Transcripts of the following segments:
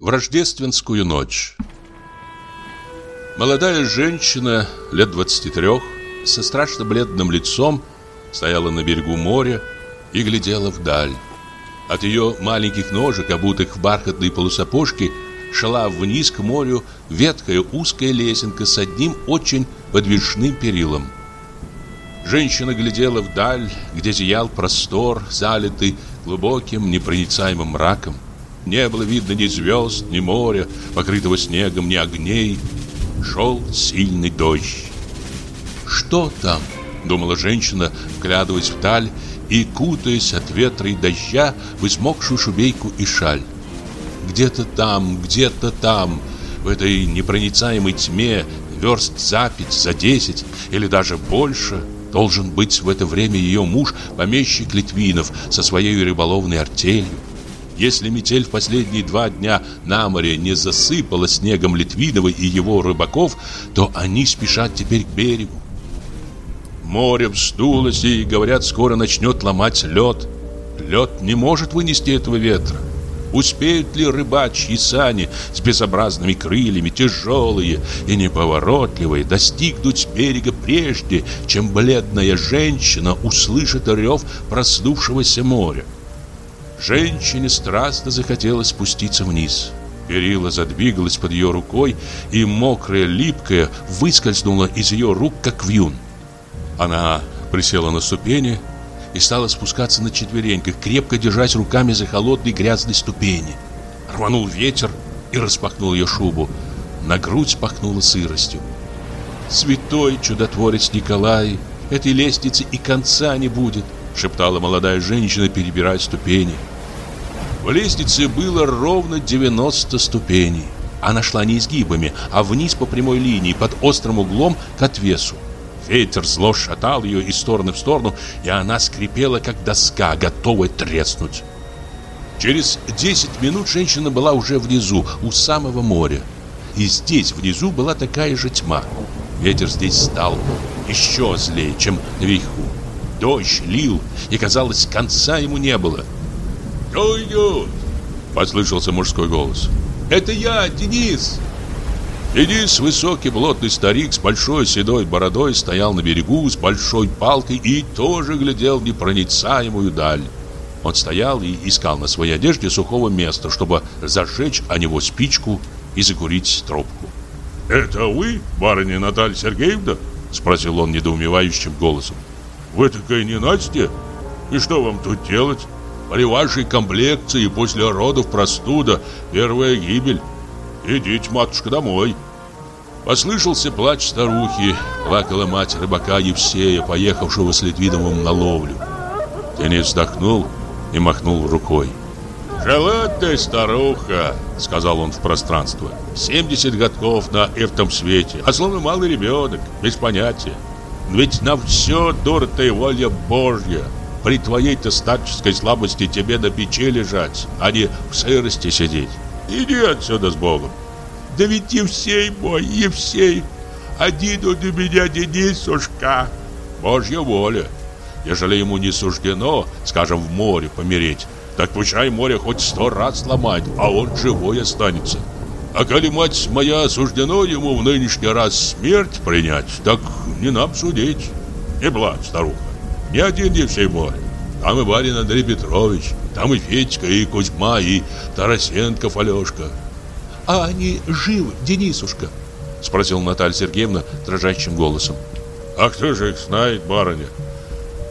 В рождественскую ночь Молодая женщина лет 23 со страшно бледным лицом стояла на берегу моря и глядела вдаль. От ее маленьких ножек, обутых в бархатные полусапожки, шла вниз к морю ветхая узкая лесенка с одним очень подвижным перилом. Женщина глядела вдаль, где зиял простор, залитый глубоким непроницаемым мраком. Не было видно ни звезд, ни моря, покрытого снегом, ни огней. Шел сильный дождь. «Что там?» — думала женщина, вглядываясь вдаль и кутаясь от ветра и дождя в измокшую шубейку и шаль. Где-то там, где-то там, в этой непроницаемой тьме, верст за пять, за десять или даже больше, должен быть в это время ее муж, помещик Литвинов, со своей рыболовной артелью. Если метель в последние два дня на море не засыпала снегом Литвинова и его рыбаков, то они спешат теперь к берегу. Море вздулось и, говорят, скоро начнет ломать лед. Лед не может вынести этого ветра. Успеют ли рыбачьи сани с безобразными крыльями, тяжелые и неповоротливые, достигнуть берега прежде, чем бледная женщина услышит рев проснувшегося моря? Женщине страстно захотелось спуститься вниз. Перила задвигалась под ее рукой, и мокрая, липкая выскользнула из ее рук, как вьюн. Она присела на ступени и стала спускаться на четвереньках, крепко держась руками за холодные грязные ступени. Рванул ветер и распахнул ее шубу. На грудь пахнуло сыростью. «Святой чудотворец Николай, этой лестницы и конца не будет», шептала молодая женщина, перебирая ступени. В лестнице было ровно 90 ступеней. Она шла не изгибами, а вниз по прямой линии, под острым углом к отвесу. Ветер зло шатал ее из стороны в сторону, и она скрипела, как доска, готовая треснуть. Через 10 минут женщина была уже внизу, у самого моря. И здесь, внизу, была такая же тьма. Ветер здесь стал еще злее, чем наверху. Дождь лил, и, казалось, конца ему не было. «Кто идет?» — послышался мужской голос. «Это я, Денис!» Денис, высокий плотный старик с большой седой бородой, стоял на берегу с большой палкой и тоже глядел в непроницаемую даль. Он стоял и искал на своей одежде сухого места, чтобы зажечь о него спичку и закурить трубку. «Это вы, барыня Наталья Сергеевна?» — спросил он недоумевающим голосом. «Вы такая не Настя? И что вам тут делать? При вашей комплекции после родов простуда, первая гибель. Идите, матушка, домой». Послышался плач старухи, плакала мать рыбака Евсея, поехавшего с Литвиновым на ловлю. Денис вздохнул и махнул рукой. «Жила ты, старуха!» — сказал он в пространство. «Семьдесят годков на этом свете, а словно малый ребенок, без понятия. Ведь на все дура-то и воля Божья. При твоей-то старческой слабости тебе на печи лежать, а не в сырости сидеть. Иди отсюда с Богом!» Да ведь Евсей мой, Евсей, один он у меня Денисушка. Божья воля. Ежели ему не суждено, скажем, в море помереть, так пущай море хоть сто раз сломает, а он живой останется. А коли, мать моя, суждено ему в нынешний раз смерть принять, так не нам судить. Не плачь, старуха, не один Евсей мой. Там и барин Андрей Петрович, там и Федька, и Кузьма, и Тарасенков Алешка. «А они живы, Денисушка?» Спросила Наталья Сергеевна дрожащим голосом. «А кто же их знает, барыня?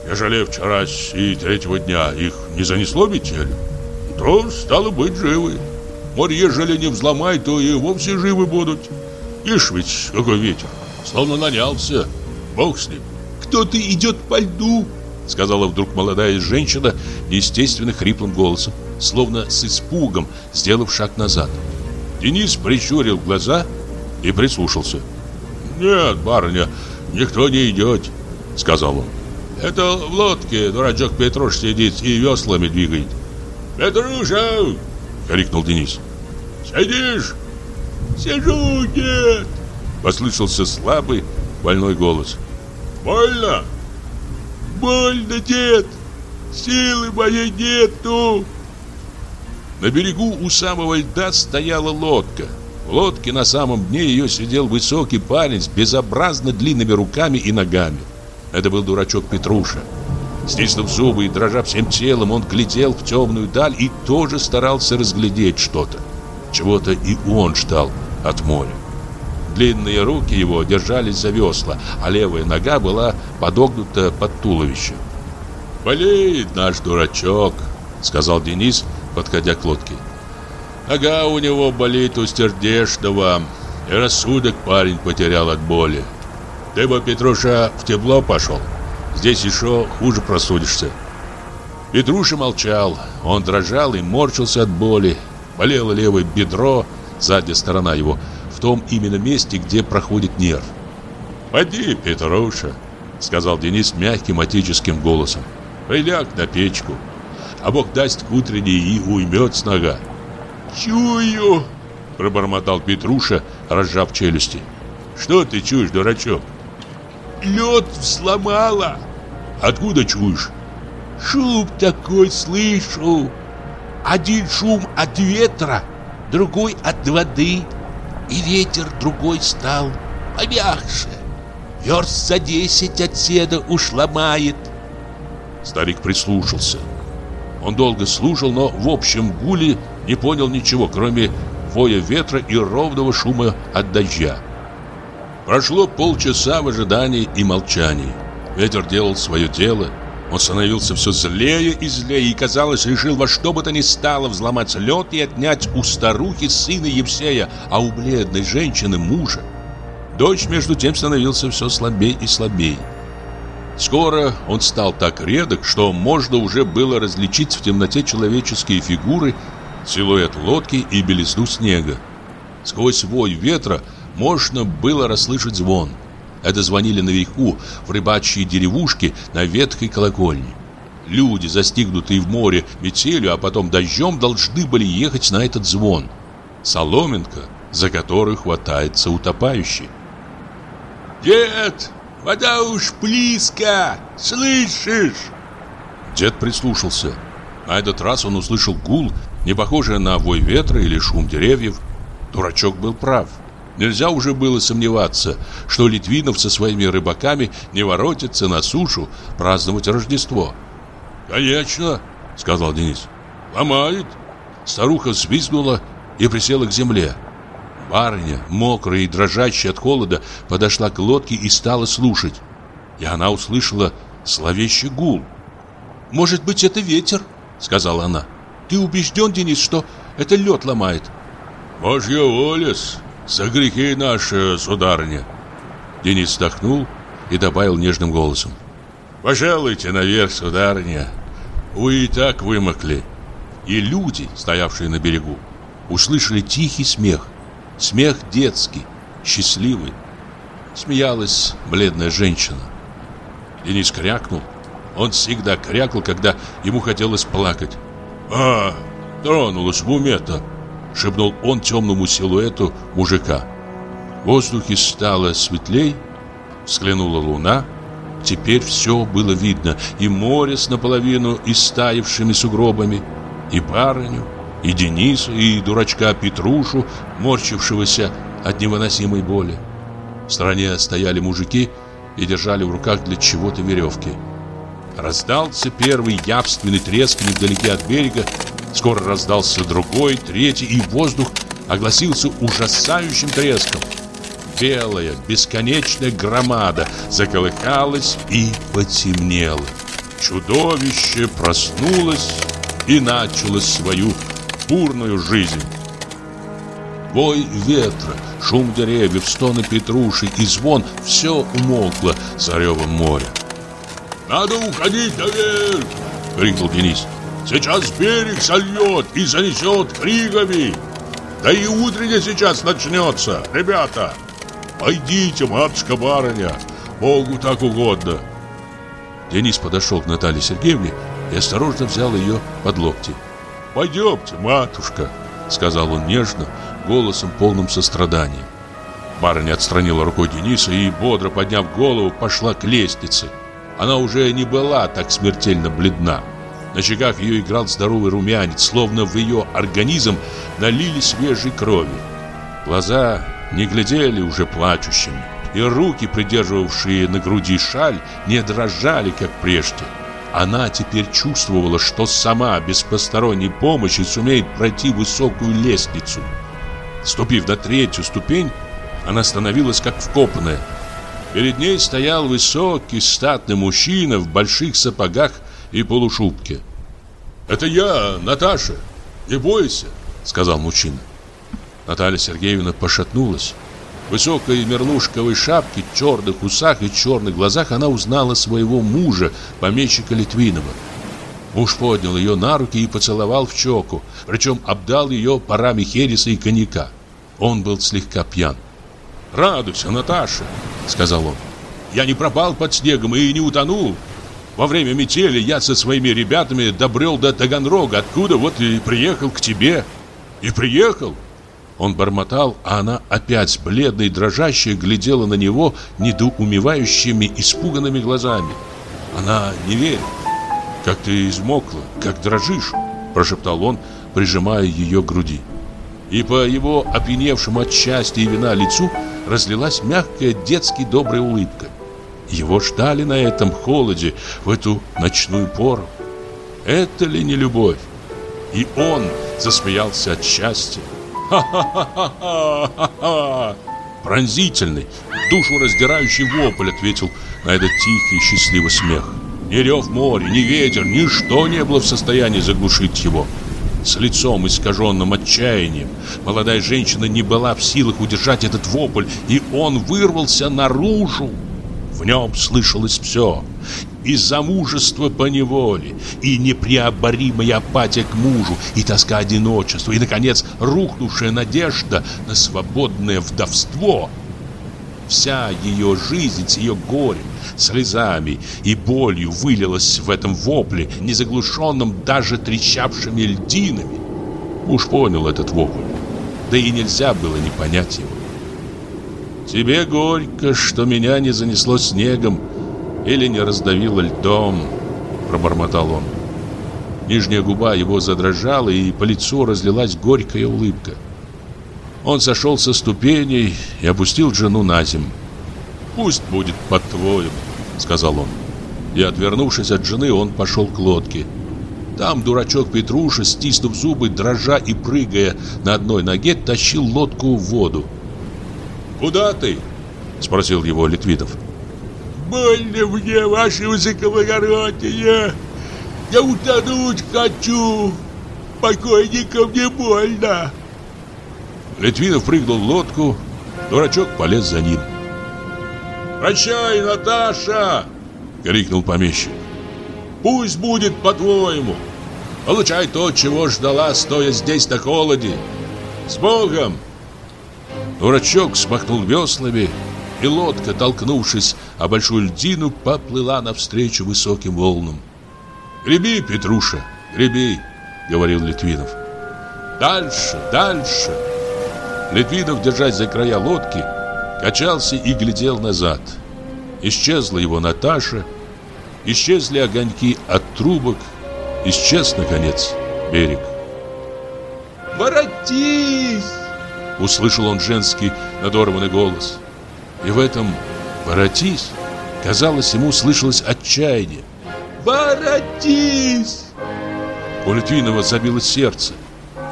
Ежели вчера и третьего дня их не занесло метель, то, стало быть, живы. Море, ежели не взломай, то и вовсе живы будут. Ишь ведь, какой ветер, словно нанялся. Бог с ним. «Кто-то идет по льду!» Сказала вдруг молодая женщина неестественно хриплым голосом, словно с испугом, сделав шаг назад. Денис прищурил глаза и прислушался. «Нет, барыня, никто не идет», — сказал он. «Это в лодке дурачок Петруш сидит и веслами двигает». «Петруша!» — крикнул Денис. «Сидишь?» «Сижу, нет!» — послышался слабый, больной голос. «Больно?» «Больно, дед! Силы моей нету!» На берегу у самого льда стояла лодка. В лодке на самом дне ее сидел высокий парень с безобразно длинными руками и ногами. Это был дурачок Петруша. Стиснув зубы и дрожа всем телом, он глядел в темную даль и тоже старался разглядеть что-то. Чего-то и он ждал от моря. Длинные руки его держались за весла, а левая нога была подогнута под туловище. «Болеет наш дурачок», — сказал Денис, подходя к лодке. «Нога у него болит у сердечного, и рассудок парень потерял от боли. Ты бы, Петруша, в тепло пошел». Здесь еще хуже просудишься. Петруша молчал. Он дрожал и морщился от боли. Болело левое бедро, задняя сторона его, в том именно месте, где проходит нерв. «Поди, Петруша», — сказал Денис мягким отеческим голосом. «Приляг на печку, а Бог даст к утренней и уймет с нога». «Чую», — пробормотал Петруша, разжав челюсти. «Что ты чуешь, дурачок?» «Лед взломала», Откуда чуешь? Шум такой слышу. Один шум от ветра, другой от воды. И ветер другой стал помягче. Верст за десять от седа уж ломает. Старик прислушался. Он долго слушал, но в общем гуле не понял ничего, кроме воя ветра и ровного шума от дождя. Прошло полчаса в ожидании и молчании. Ветер делал свое дело. Он становился все злее и злее и, казалось, решил во что бы то ни стало взломать лед и отнять у старухи сына Евсея, а у бледной женщины мужа. Дождь, между тем, становился все слабее и слабее. Скоро он стал так редок, что можно уже было различить в темноте человеческие фигуры, силуэт лодки и белизну снега. Сквозь вой ветра можно было расслышать звон – это звонили наверху, в рыбачьей деревушке на ветхой колокольне. Люди, застигнутые в море метелью, а потом дождем, должны были ехать на этот звон. Соломинка, за которую хватается утопающий. «Дед, вода уж близко, слышишь?» Дед прислушался. На этот раз он услышал гул, не похожий на вой ветра или шум деревьев. Дурачок был прав. Нельзя уже было сомневаться, что Литвинов со своими рыбаками не воротится на сушу праздновать Рождество. «Конечно», — сказал Денис. «Ломает». Старуха взвизгнула и присела к земле. Барыня, мокрая и дрожащая от холода, подошла к лодке и стала слушать. И она услышала зловещий гул. «Может быть, это ветер?» — сказала она. «Ты убежден, Денис, что это лед ломает?» «Божья воля-с!» «За грехи наши, сударыня!» Денис вздохнул и добавил нежным голосом. «Пожалуйте наверх, сударыня. Вы и так вымокли». И люди, стоявшие на берегу, услышали тихий смех. Смех детский, счастливый. Смеялась бледная женщина. Денис крякнул. Он всегда крякал, когда ему хотелось плакать. «А, тронулась в уме-то!» Шепнул он темному силуэту мужика. В воздухе стало светлей, взглянула луна. Теперь все было видно, и море с наполовину истаившими сугробами, и барыню, и Дениса, и дурачка Петрушу, морчившегося от невыносимой боли. В стороне стояли мужики и держали в руках для чего-то веревки. Раздался первый явственный треск невдалеке от берега, Скоро раздался другой, третий, и воздух огласился ужасающим треском. Белая, бесконечная громада заколыхалась и потемнела. Чудовище проснулось и начало свою бурную жизнь. Бой ветра, шум деревьев, стоны петруши и звон — все умолкло за ревом моря. «Надо уходить наверх!» — крикнул Денис. Сейчас берег сольет и занесет кригами. Да и утренне сейчас начнется, ребята. Пойдите, матушка-барыня, Богу так угодно. Денис подошел к Наталье Сергеевне и осторожно взял ее под локти. «Пойдемте, матушка», — сказал он нежно, голосом полным сострадания. Барыня отстранила рукой Дениса и, бодро подняв голову, пошла к лестнице. Она уже не была так смертельно бледна. На щеках ее играл здоровый румянец, словно в ее организм налили свежей крови. Глаза не глядели уже плачущими, и руки, придерживавшие на груди шаль, не дрожали, как прежде. Она теперь чувствовала, что сама, без посторонней помощи, сумеет пройти высокую лестницу. Ступив на третью ступень, она становилась как вкопанная. Перед ней стоял высокий, статный мужчина в больших сапогах и полушубке. «Это я, Наташа, не бойся», — сказал мужчина. Наталья Сергеевна пошатнулась. В высокой мерлушковой шапке, черных усах и черных глазах она узнала своего мужа, помещика Литвинова. Муж поднял ее на руки и поцеловал в щеку, причем обдал ее парами хереса и коньяка. Он был слегка пьян. «Радуйся, Наташа», — сказал он. «Я не пропал под снегом и не утонул. Во время метели я со своими ребятами добрел до Таганрога, откуда вот и приехал к тебе. И приехал». Он бормотал, а она опять, бледная и дрожащая, глядела на него недоумевающими, испуганными глазами. Она не верит. «Как ты измокла, как дрожишь», – прошептал он, прижимая ее к груди и по его опьяневшему от счастья и вина лицу разлилась мягкая детски добрая улыбка. Его ждали на этом холоде в эту ночную пору. Это ли не любовь? И он засмеялся от счастья. Ха-ха-ха-ха-ха-ха! Пронзительный, душу раздирающий вопль ответил на этот тихий счастливый смех. Ни рев моря, ни ветер, ничто не было в состоянии заглушить его с лицом искаженным отчаянием. Молодая женщина не была в силах удержать этот вопль, и он вырвался наружу. В нем слышалось все. И замужество по неволе, и непреоборимая апатия к мужу, и тоска одиночества, и, наконец, рухнувшая надежда на свободное вдовство – Вся ее жизнь с ее горем, слезами и болью вылилась в этом вопле, не заглушенном даже трещавшими льдинами. Уж понял этот вопль, да и нельзя было не понять его. «Тебе горько, что меня не занесло снегом или не раздавило льдом», — пробормотал он. Нижняя губа его задрожала, и по лицу разлилась горькая улыбка. Он сошел со ступеней и опустил жену на землю. «Пусть будет по-твоему», — сказал он. И, отвернувшись от жены, он пошел к лодке. Там дурачок Петруша, стиснув зубы, дрожа и прыгая на одной ноге, тащил лодку в воду. «Куда ты?» — спросил его Литвинов. «Больно мне, ваше высокоблагородие! Я утонуть хочу! Покойникам не больно!» Литвинов прыгнул в лодку, дурачок полез за ним. «Прощай, Наташа!» — крикнул помещик. «Пусть будет по-твоему. Получай то, чего ждала, стоя здесь на холоде. С Богом!» Дурачок смахнул веслами, и лодка, толкнувшись о большую льдину, поплыла навстречу высоким волнам. «Греби, Петруша, греби!» — говорил Литвинов. «Дальше, дальше!» Литвинов, держась за края лодки, качался и глядел назад. Исчезла его Наташа, исчезли огоньки от трубок, исчез, наконец, берег. «Воротись!» — услышал он женский надорванный голос. И в этом «воротись» казалось, ему слышалось отчаяние. «Воротись!» У Литвинова забилось сердце.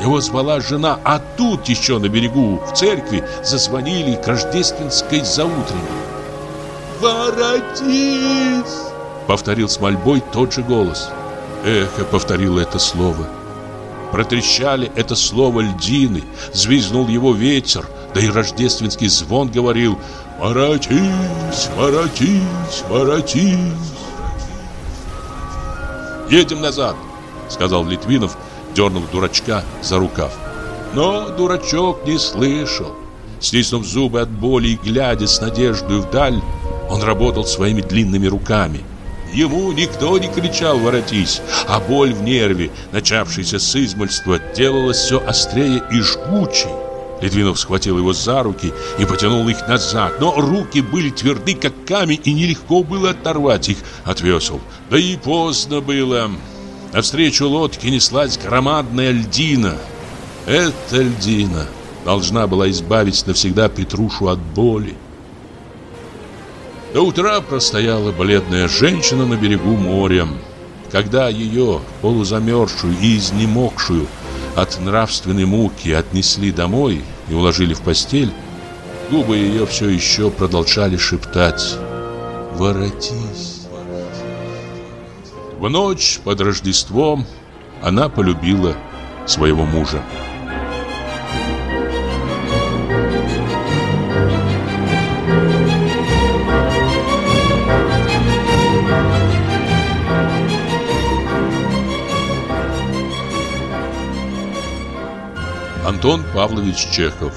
Его звала жена, а тут еще на берегу, в церкви, зазвонили к рождественской заутренней. «Воротись!» Повторил с мольбой тот же голос. Эхо повторило это слово. Протрещали это слово льдины, звизнул его ветер, да и рождественский звон говорил «Воротись, воротись, воротись!» «Едем назад!» — сказал Литвинов, дернув дурачка за рукав. Но дурачок не слышал. Стиснув зубы от боли и глядя с надеждой вдаль, он работал своими длинными руками. Ему никто не кричал «воротись», а боль в нерве, начавшаяся с измольства, делалась все острее и жгучей. Литвинов схватил его за руки и потянул их назад, но руки были тверды, как камень, и нелегко было оторвать их от весел. Да и поздно было. Навстречу лодке неслась громадная льдина. Эта льдина должна была избавить навсегда Петрушу от боли. До утра простояла бледная женщина на берегу моря. Когда ее, полузамерзшую и изнемогшую от нравственной муки, отнесли домой и уложили в постель, губы ее все еще продолжали шептать «Воротись». В ночь под Рождеством она полюбила своего мужа. Антон Павлович Чехов.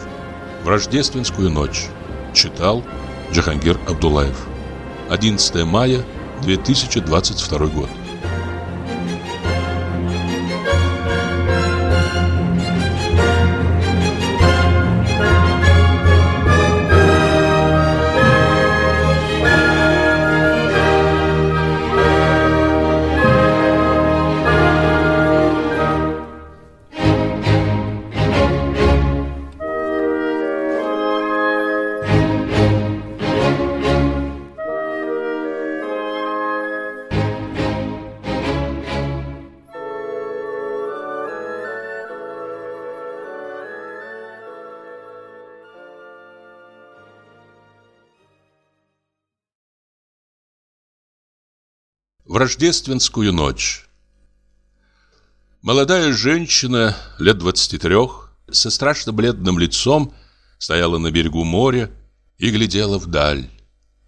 В рождественскую ночь. Читал Джахангир Абдулаев. 11 мая 2022 год. Рождественскую ночь Молодая женщина лет 23 со страшно бледным лицом стояла на берегу моря и глядела вдаль.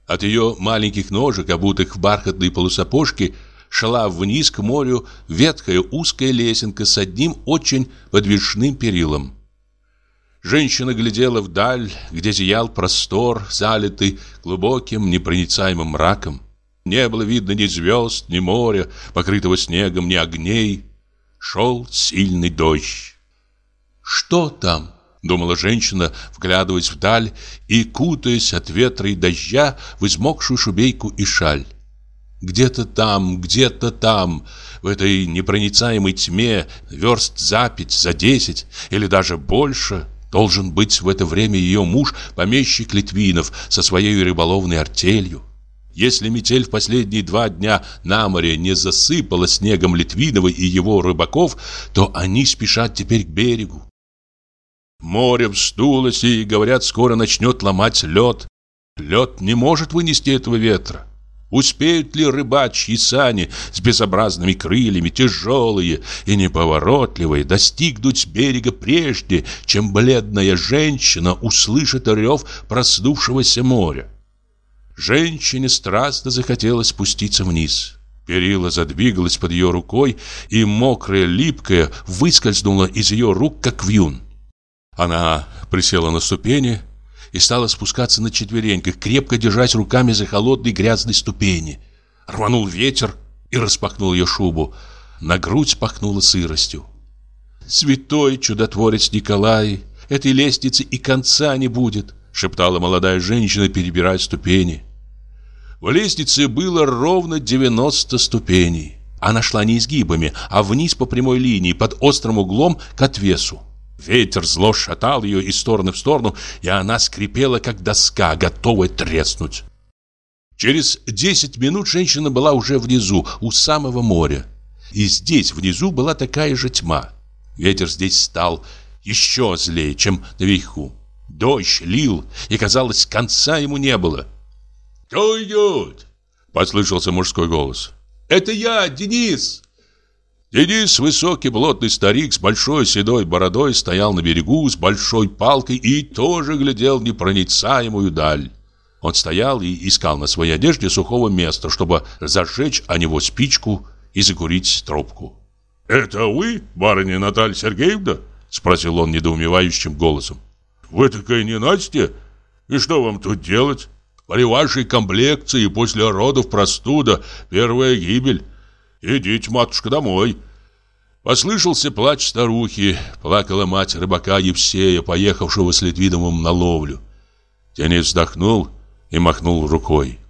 От ее маленьких ножек, обутых в бархатные полусапожки, шла вниз к морю ветхая узкая лесенка с одним очень подвижным перилом. Женщина глядела вдаль, где зиял простор, залитый глубоким непроницаемым мраком. Не было видно ни звезд, ни моря, покрытого снегом, ни огней. Шел сильный дождь. «Что там?» — думала женщина, вглядываясь вдаль и кутаясь от ветра и дождя в измокшую шубейку и шаль. Где-то там, где-то там, в этой непроницаемой тьме, верст за пять, за десять или даже больше, должен быть в это время ее муж, помещик Литвинов, со своей рыболовной артелью. Если метель в последние два дня на море не засыпала снегом Литвинова и его рыбаков, то они спешат теперь к берегу. Море вздулось и, говорят, скоро начнет ломать лед. Лед не может вынести этого ветра. Успеют ли рыбачьи сани с безобразными крыльями, тяжелые и неповоротливые, достигнуть берега прежде, чем бледная женщина услышит рев проснувшегося моря? Женщине страстно захотелось спуститься вниз. Перила задвигалась под ее рукой, и мокрая, липкая выскользнула из ее рук, как вьюн. Она присела на ступени и стала спускаться на четвереньках, крепко держась руками за холодные грязные ступени. Рванул ветер и распахнул ее шубу. На грудь пахнуло сыростью. «Святой чудотворец Николай, этой лестницы и конца не будет!» шептала молодая женщина, перебирая ступени. В лестнице было ровно 90 ступеней. Она шла не изгибами, а вниз по прямой линии, под острым углом к отвесу. Ветер зло шатал ее из стороны в сторону, и она скрипела, как доска, готовая треснуть. Через 10 минут женщина была уже внизу, у самого моря. И здесь, внизу, была такая же тьма. Ветер здесь стал еще злее, чем наверху. Дождь лил, и, казалось, конца ему не было. «Кто идет?» Послышался мужской голос. «Это я, Денис!» Денис, высокий плотный старик с большой седой бородой, стоял на берегу с большой палкой и тоже глядел в непроницаемую даль. Он стоял и искал на своей одежде сухого места, чтобы зажечь о него спичку и закурить трубку. «Это вы, барыня Наталья Сергеевна?» Спросил он недоумевающим голосом. «Вы такая не Настя? И что вам тут делать?» При вашей комплекции после родов простуда, первая гибель. Идите, матушка, домой. Послышался плач старухи, плакала мать рыбака Евсея, поехавшего с Литвиновым на ловлю. Тенец вздохнул и махнул рукой.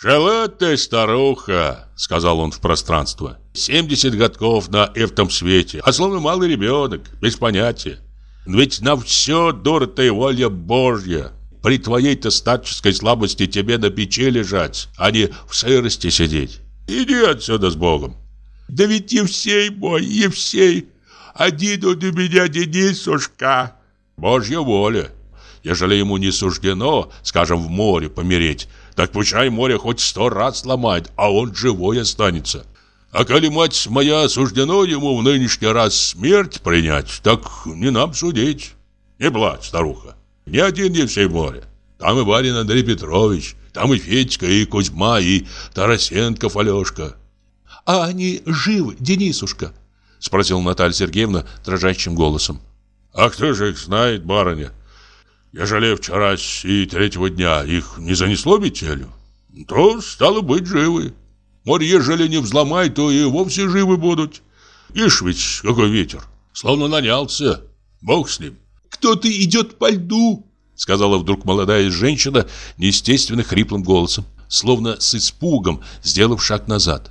«Жила ты, старуха», — сказал он в пространство. «Семьдесят годков на этом свете, а словно малый ребенок, без понятия. Ведь на все дура-то и воля Божья. При твоей-то старческой слабости тебе на печи лежать, а не в сырости сидеть. Иди отсюда с Богом». «Да ведь Евсей мой, Евсей, один он у меня Денисушка». «Божья воля. Ежели ему не суждено, скажем, в море помереть, так пущай море хоть сто раз сломает, а он живой останется. А коли, мать моя, суждено ему в нынешний раз смерть принять, так не нам судить. Не плачь, старуха. Ни один не все море. Там и барин Андрей Петрович, там и Федька, и Кузьма, и Тарасенков Алешка. А они живы, Денисушка? Спросила Наталья Сергеевна дрожащим голосом. А кто же их знает, барыня? Ежели вчера и третьего дня их не занесло метелью, то, стало быть, живы. Море, ежели не взломай, то и вовсе живы будут. Ишь ведь, какой ветер, словно нанялся. Бог с ним. «Кто-то идет по льду!» Сказала вдруг молодая женщина неестественно хриплым голосом, словно с испугом, сделав шаг назад.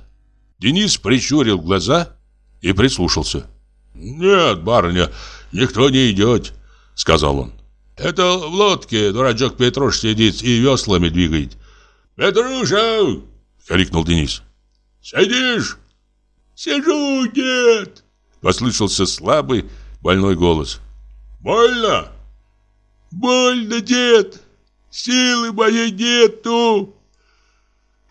Денис прищурил глаза и прислушался. «Нет, барыня, никто не идет», — сказал он. Это в лодке дурачок Петруш сидит и веслами двигает. «Петруша!» — крикнул Денис. «Сидишь?» «Сижу, дед!» — послышался слабый, больной голос. «Больно?» «Больно, дед! Силы моей нету!»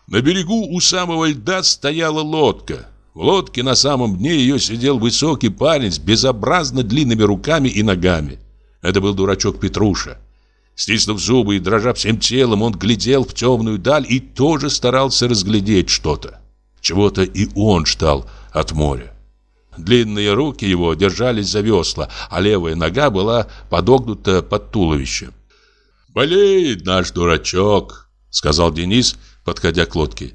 На берегу у самого льда стояла лодка. В лодке на самом дне ее сидел высокий парень с безобразно длинными руками и ногами. Это был дурачок Петруша. Стиснув зубы и дрожа всем телом, он глядел в темную даль и тоже старался разглядеть что-то. Чего-то и он ждал от моря. Длинные руки его держались за весла, а левая нога была подогнута под туловище. «Болеет наш дурачок», — сказал Денис, подходя к лодке.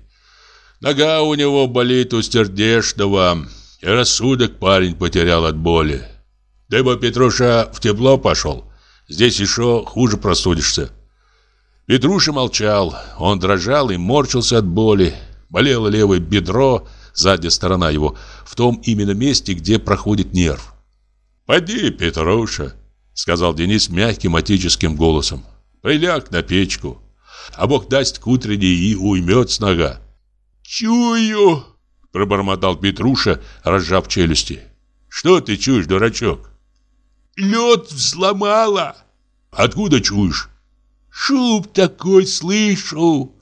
«Нога у него болит у сердечного, и рассудок парень потерял от боли. Ты бы, Петруша, в тепло пошел. Здесь еще хуже простудишься. Петруша молчал. Он дрожал и морщился от боли. Болело левое бедро, задняя сторона его, в том именно месте, где проходит нерв. «Поди, Петруша», — сказал Денис мягким отеческим голосом. «Приляг на печку, а Бог даст к утренней и уймет с нога». «Чую», — пробормотал Петруша, разжав челюсти. «Что ты чуешь, дурачок?» Лед взломала. Откуда чуешь? Шум такой слышу.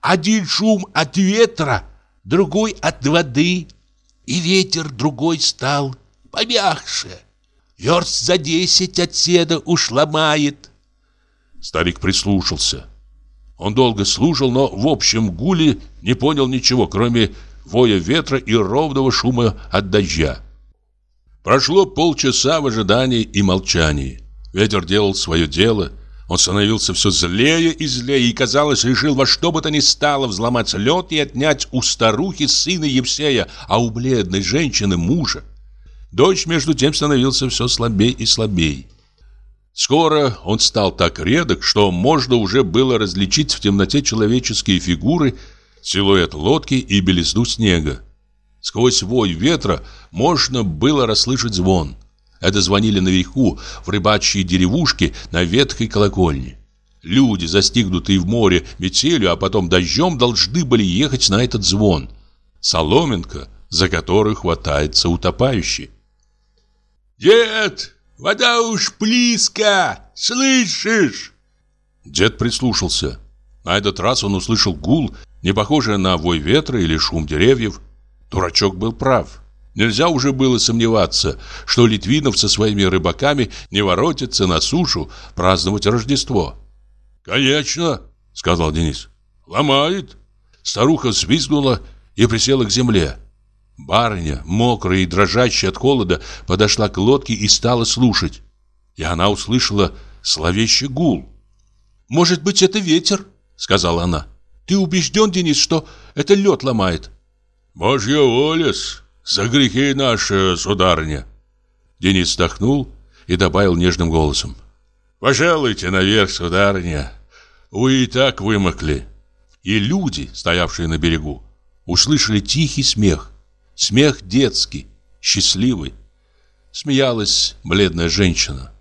Один шум от ветра, другой от воды. И ветер другой стал, помягче. Верст за десять от седа уж ломает. Старик прислушался. Он долго слушал, но в общем гуле не понял ничего, кроме воя ветра и ровного шума от дождя. Прошло полчаса в ожидании и молчании. Ветер делал свое дело. Он становился все злее и злее и, казалось, решил во что бы то ни стало взломать лед и отнять у старухи сына Евсея, а у бледной женщины мужа. Дождь, между тем, становился все слабее и слабее. Скоро он стал так редок, что можно уже было различить в темноте человеческие фигуры, силуэт лодки и белизну снега. Сквозь вой ветра можно было расслышать звон. Это звонили наверху, в рыбачьей деревушке на ветхой колокольне. Люди, застигнутые в море метелью, а потом дождем, должны были ехать на этот звон. Соломинка, за которую хватается утопающий. «Дед, вода уж близко, слышишь?» Дед прислушался. На этот раз он услышал гул, не похожий на вой ветра или шум деревьев. Дурачок был прав. Нельзя уже было сомневаться, что Литвинов со своими рыбаками не воротится на сушу праздновать Рождество. «Конечно», — сказал Денис. «Ломает». Старуха свистнула и присела к земле. Барыня, мокрая и дрожащая от холода, подошла к лодке и стала слушать. И она услышала словещий гул. «Может быть, это ветер?» — сказала она. «Ты убежден, Денис, что это лед ломает?» «Божья воля за грехи наши, сударыня!» Денис вздохнул и добавил нежным голосом. «Пожалуйте наверх, сударыня. Вы и так вымокли». И люди, стоявшие на берегу, услышали тихий смех. Смех детский, счастливый. Смеялась бледная женщина.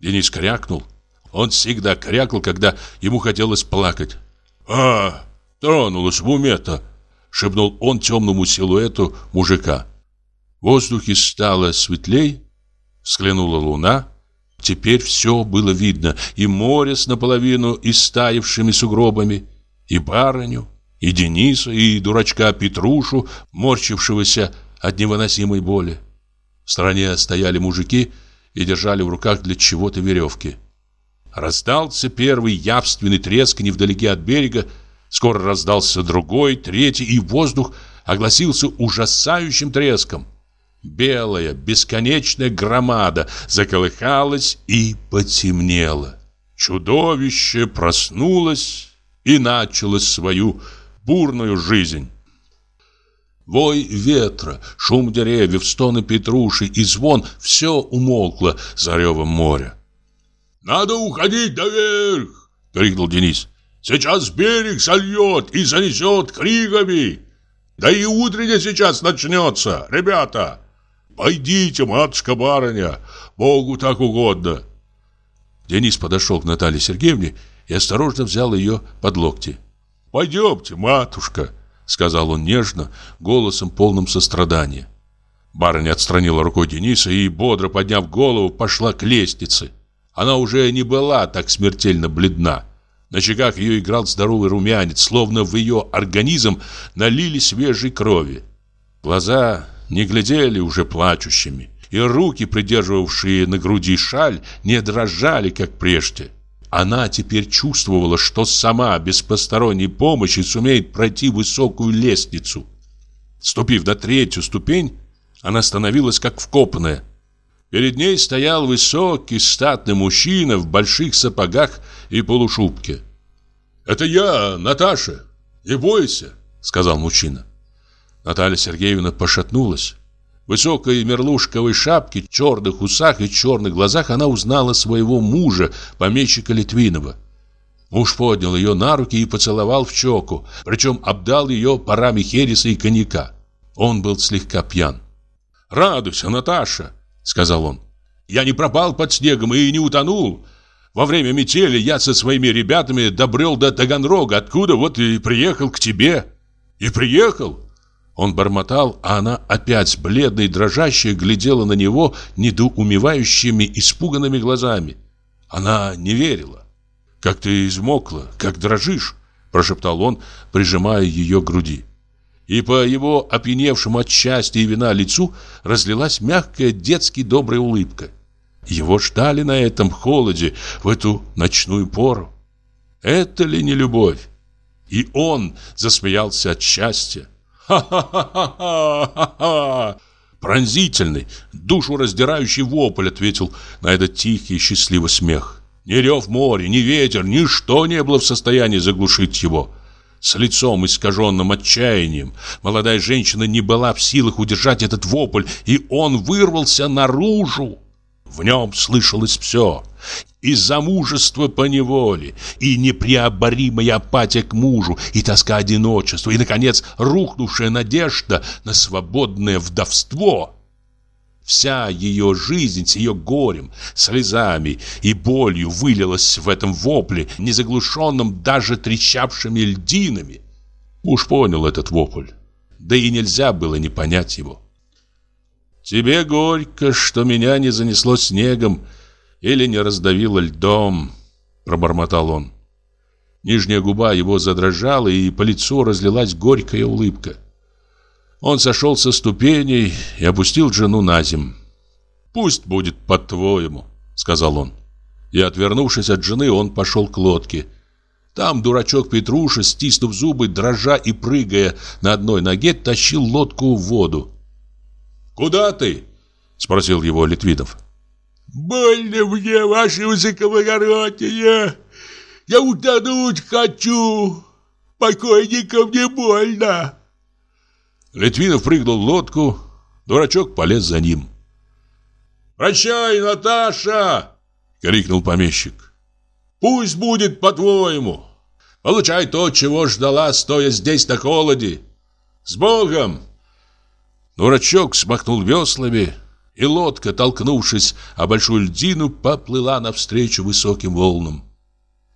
Денис крякнул. Он всегда крякал, когда ему хотелось плакать. «А, тронулась в уме-то!» Шепнул он темному силуэту мужика. В воздухе стало светлей, взглянула луна. Теперь все было видно. И море с наполовину истаившими сугробами, и барыню, и Дениса, и дурачка Петрушу, морчившегося от невыносимой боли. В стороне стояли мужики и держали в руках для чего-то веревки. Раздался первый явственный треск невдалеке от берега, скоро раздался другой, третий, и воздух огласился ужасающим треском. Белая, бесконечная громада заколыхалась и потемнела. Чудовище проснулось и начало свою бурную жизнь. Вой ветра, шум деревьев, стоны петруши и звон — все умолкло за ревом моря. «Надо уходить наверх!» — крикнул Денис. «Сейчас берег сольет и занесет криками! Да и утренне сейчас начнется, ребята! Пойдите, матушка-барыня, Богу так угодно!» Денис подошел к Наталье Сергеевне и осторожно взял ее под локти. «Пойдемте, матушка!» — сказал он нежно, голосом полным сострадания. Барыня отстранила рукой Дениса и, бодро подняв голову, пошла к лестнице. Она уже не была так смертельно бледна. На щеках ее играл здоровый румянец, словно в ее организм налили свежей крови. Глаза не глядели уже плачущими, и руки, придерживавшие на груди шаль, не дрожали, как прежде. Она теперь чувствовала, что сама, без посторонней помощи, сумеет пройти высокую лестницу. Ступив на третью ступень, она становилась как вкопанная. Перед ней стоял высокий, статный мужчина в больших сапогах и полушубке. «Это я, Наташа, не бойся», — сказал мужчина. Наталья Сергеевна пошатнулась. В высокой мерлушковой шапке, черных усах и черных глазах она узнала своего мужа, помещика Литвинова. Муж поднял ее на руки и поцеловал в щеку, причем обдал ее парами хереса и коньяка. Он был слегка пьян. «Радуйся, Наташа!» Сказал он. Я не пропал под снегом и не утонул. Во время метели я со своими ребятами добрел до Таганрога, откуда вот и приехал к тебе. И приехал. Он бормотал, а она опять бледная и дрожащая глядела на него недоумевающими, испуганными глазами. Она не верила. «Как ты измокла, как дрожишь!» Прошептал он, прижимая ее к груди и по его опьяневшему от счастья и вина лицу разлилась мягкая детски добрая улыбка. Его ждали на этом холоде в эту ночную пору. Это ли не любовь? И он засмеялся от счастья. «Ха-ха-ха-ха-ха-ха!» Пронзительный, душу раздирающий вопль ответил на этот тихий и счастливый смех. Ни рев моря, ни ветер, ничто не было в состоянии заглушить его с лицом искаженным отчаянием. Молодая женщина не была в силах удержать этот вопль, и он вырвался наружу. В нем слышалось все. И замужество по неволе, и непреоборимая апатия к мужу, и тоска одиночества, и, наконец, рухнувшая надежда на свободное вдовство – Вся ее жизнь с ее горем, слезами и болью вылилась в этом вопле, не заглушенном даже трещавшими льдинами. Уж понял этот вопль, да и нельзя было не понять его. «Тебе горько, что меня не занесло снегом или не раздавило льдом», — пробормотал он. Нижняя губа его задрожала, и по лицу разлилась горькая улыбка. Он сошел со ступеней и опустил жену на земь. «Пусть будет по-твоему», — сказал он. И, отвернувшись от жены, он пошел к лодке. Там дурачок Петруша, стиснув зубы, дрожа и прыгая на одной ноге, тащил лодку в воду. «Куда ты?» — спросил его Литвинов. «Больно мне, ваше высокоблагородие! Я утонуть хочу! Покойникам не больно!» Литвинов прыгнул в лодку, дурачок полез за ним. «Прощай, Наташа!» — крикнул помещик. «Пусть будет по-твоему. Получай то, чего ждала, стоя здесь на холоде. С Богом!» Дурачок смахнул веслами, и лодка, толкнувшись о большую льдину, поплыла навстречу высоким волнам.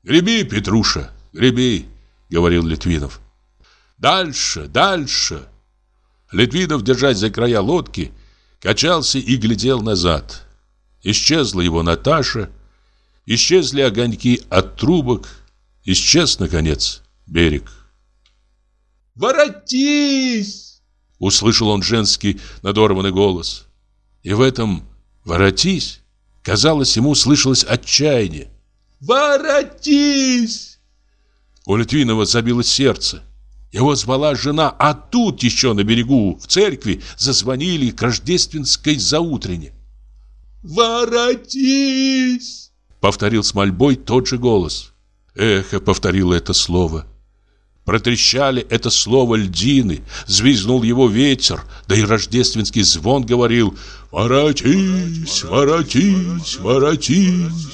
«Греби, Петруша, греби!» — говорил Литвинов. «Дальше, дальше!» Литвинов, держась за края лодки, качался и глядел назад. Исчезла его Наташа, исчезли огоньки от трубок, исчез, наконец, берег. «Воротись!» — услышал он женский надорванный голос. И в этом «воротись» казалось ему слышалось отчаяние. «Воротись!» У Литвинова забилось сердце. Его звала жена, а тут еще на берегу, в церкви, зазвонили к рождественской заутрене. «Воротись!» — повторил с мольбой тот же голос. Эхо повторило это слово. Протрещали это слово льдины, взвизгнул его ветер, да и рождественский звон говорил «Воротись, воротись, воротись!»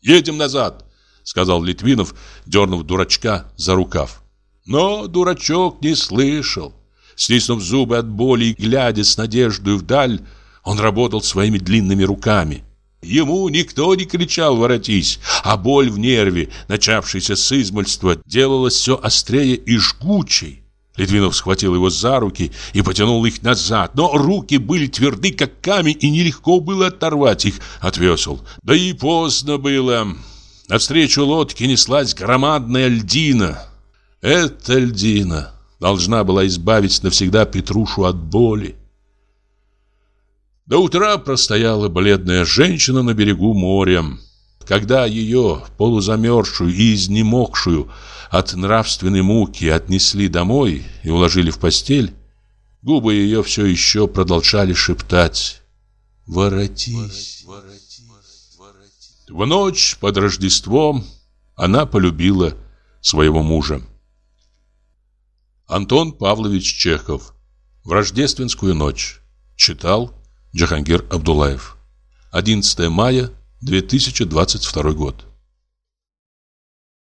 «Едем назад!» — сказал Литвинов, дернув дурачка за рукав. Но дурачок не слышал. Стиснув зубы от боли и глядя с надеждой вдаль, он работал своими длинными руками. Ему никто не кричал «воротись», а боль в нерве, начавшаяся с измольства, делалась все острее и жгучей. Литвинов схватил его за руки и потянул их назад, но руки были тверды, как камень, и нелегко было оторвать их от весел. Да и поздно было. Навстречу лодке неслась громадная льдина. Эта льдина должна была избавить навсегда Петрушу от боли. До утра простояла бледная женщина на берегу моря. Когда ее, полузамерзшую и изнемогшую от нравственной муки, отнесли домой и уложили в постель, губы ее все еще продолжали шептать «Воротись». В ночь под Рождеством она полюбила своего мужа. Антон Павлович Чехов. В рождественскую ночь. Читал Джахангир Абдулаев. 11 мая 2022 год.